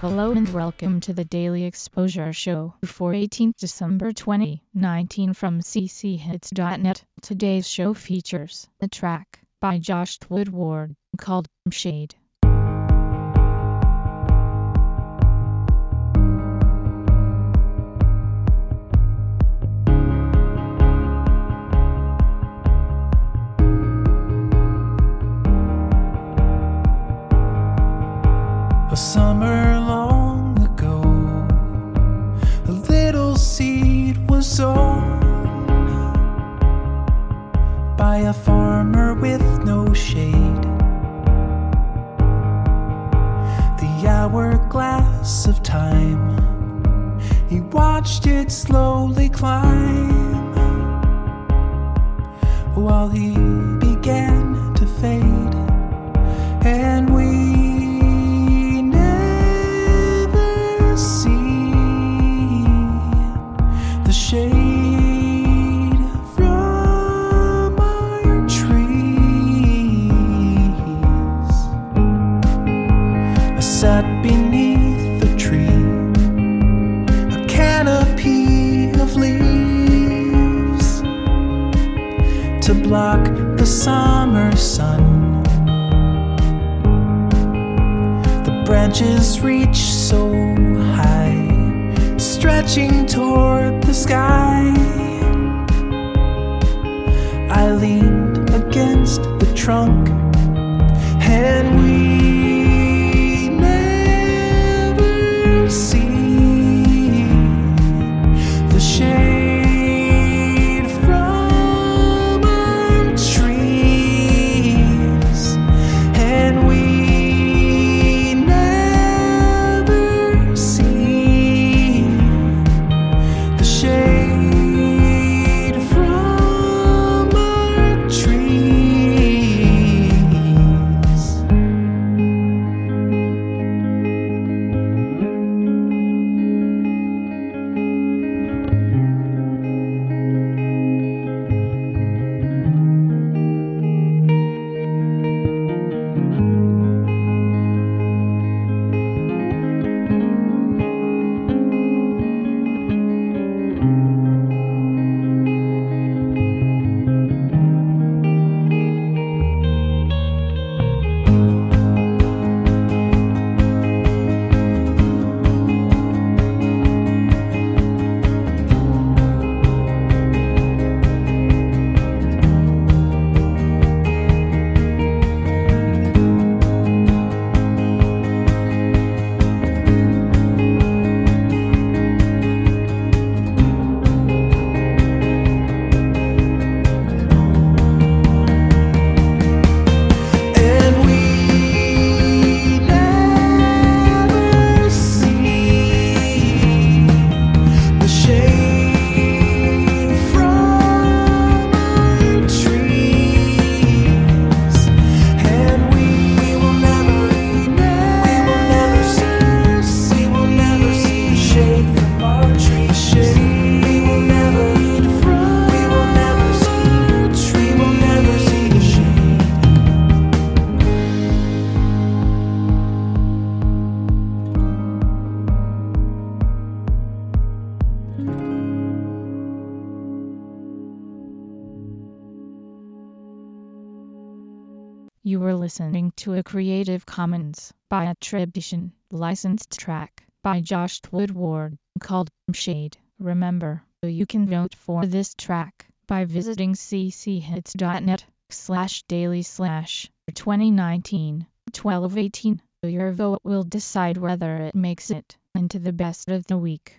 Hello and welcome to the Daily Exposure Show for 18th December 2019 from cchits.net. Today's show features a track by Josh Woodward called Shade. A summer shade. The hourglass of time, he watched it slowly climb while he began to fade, to block the summer sun. The branches reach so high, stretching toward the sky. I leaned against the trunk, and we You were listening to a Creative Commons by attribution licensed track by Josh Woodward called Shade. Remember, you can vote for this track by visiting cchits.net slash daily slash 2019 1218. Your vote will decide whether it makes it into the best of the week